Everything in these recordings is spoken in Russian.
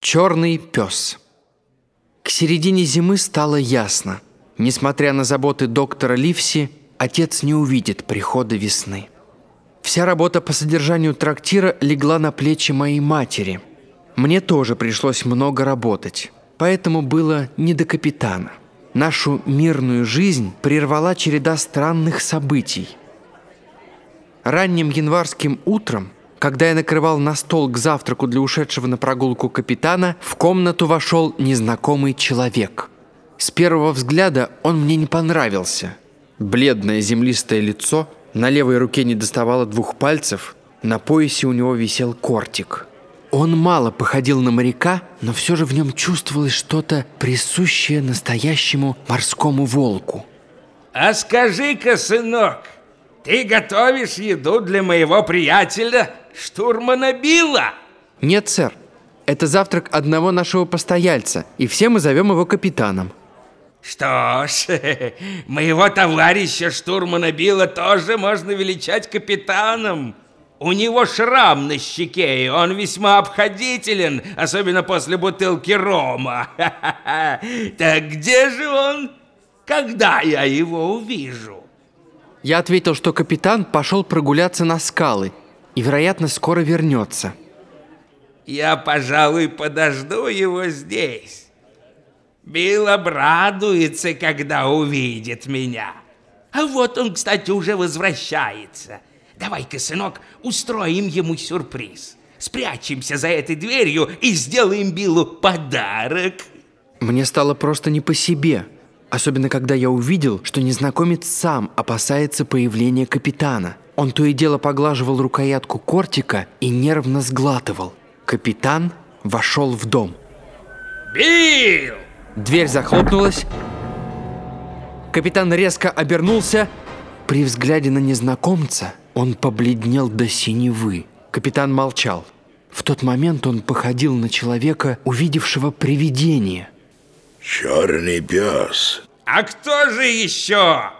Черный пес. К середине зимы стало ясно. Несмотря на заботы доктора Ливси, отец не увидит прихода весны. Вся работа по содержанию трактира легла на плечи моей матери. Мне тоже пришлось много работать, поэтому было не до капитана. Нашу мирную жизнь прервала череда странных событий. Ранним январским утром, когда я накрывал на стол к завтраку для ушедшего на прогулку капитана, в комнату вошел незнакомый человек. С первого взгляда он мне не понравился. Бледное землистое лицо, на левой руке не доставало двух пальцев, на поясе у него висел кортик – он мало походил на моряка, но все же в нем чувствовалось что-то присущее настоящему морскому волку. А скажи-ка, сынок, ты готовишь еду для моего приятеля, штурмана Билла? Нет, сэр. Это завтрак одного нашего постояльца, и все мы зовем его капитаном. Что ж, моего товарища штурмана Билла тоже можно величать капитаном. У него шрам на щеке, и он весьма обходителен, особенно после бутылки рома. Так где же он? Когда я его увижу? Я ответил, что капитан пошел прогуляться на скалы и, вероятно, скоро вернется. Я, пожалуй, подожду его здесь. Билл обрадуется, когда увидит меня. А вот он, кстати, уже возвращается. Давай-ка, сынок, устроим ему сюрприз. Спрячемся за этой дверью и сделаем Биллу подарок. Мне стало просто не по себе. Особенно, когда я увидел, что незнакомец сам опасается появления капитана. Он то и дело поглаживал рукоятку кортика и нервно сглатывал. Капитан вошел в дом. Билл! Дверь захлопнулась. Капитан резко обернулся. При взгляде на незнакомца он побледнел до синевы. Капитан молчал. В тот момент он походил на человека, увидевшего привидение. Черный пес. А кто же еще?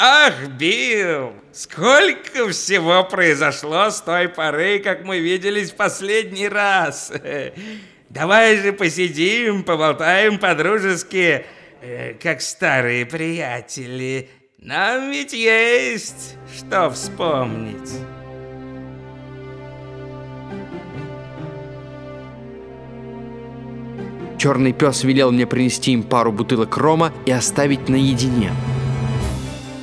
Ах, Билл, сколько всего произошло с той поры, как мы виделись в последний раз. Давай же посидим, поболтаем по-дружески, э, как старые приятели. Нам ведь есть что вспомнить. Черный пес велел мне принести им пару бутылок рома и оставить наедине.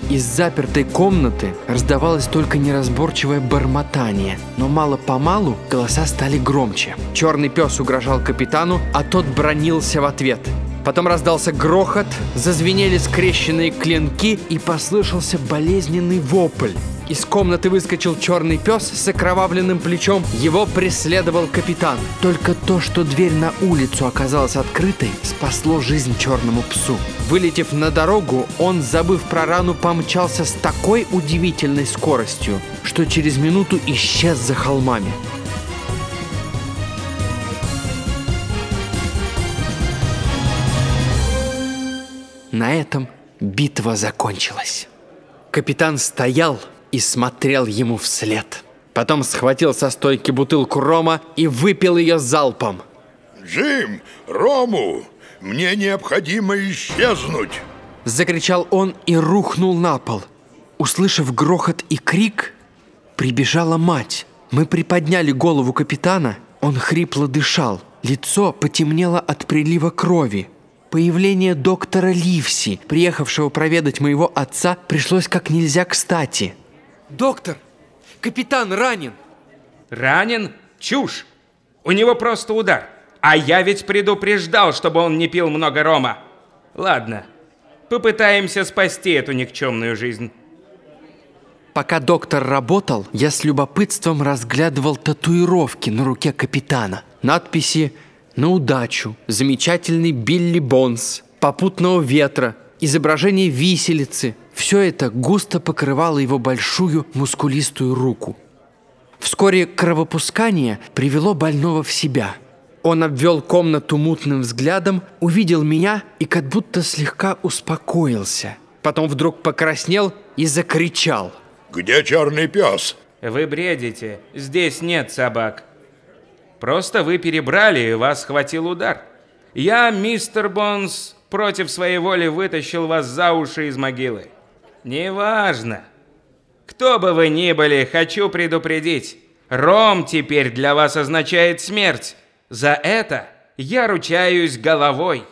Из запертой комнаты раздавалось только неразборчивое бормотание, но мало-помалу голоса стали громче. Черный пес угрожал капитану, а тот бронился в ответ – Потом раздался грохот, зазвенели скрещенные клинки и послышался болезненный вопль. Из комнаты выскочил черный пес с окровавленным плечом. Его преследовал капитан. Только то, что дверь на улицу оказалась открытой, спасло жизнь черному псу. Вылетев на дорогу, он, забыв про рану, помчался с такой удивительной скоростью, что через минуту исчез за холмами. На этом битва закончилась. Капитан стоял и смотрел ему вслед. Потом схватил со стойки бутылку рома и выпил ее залпом. «Джим, рому! Мне необходимо исчезнуть!» Закричал он и рухнул на пол. Услышав грохот и крик, прибежала мать. Мы приподняли голову капитана, он хрипло дышал. Лицо потемнело от прилива крови. Появление доктора Ливси, приехавшего проведать моего отца, пришлось как нельзя кстати. «Доктор, капитан ранен!» «Ранен? Чушь! У него просто удар. А я ведь предупреждал, чтобы он не пил много рома. Ладно, попытаемся спасти эту никчемную жизнь». Пока доктор работал, я с любопытством разглядывал татуировки на руке капитана. Надписи на удачу, замечательный Билли Бонс, попутного ветра, изображение виселицы. Все это густо покрывало его большую мускулистую руку. Вскоре кровопускание привело больного в себя. Он обвел комнату мутным взглядом, увидел меня и как будто слегка успокоился. Потом вдруг покраснел и закричал. «Где черный пес?» Вы бредите. Здесь нет собак. Просто вы перебрали, и вас схватил удар. Я, мистер Бонс, против своей воли вытащил вас за уши из могилы. Неважно. Кто бы вы ни были, хочу предупредить. Ром теперь для вас означает смерть. За это я ручаюсь головой.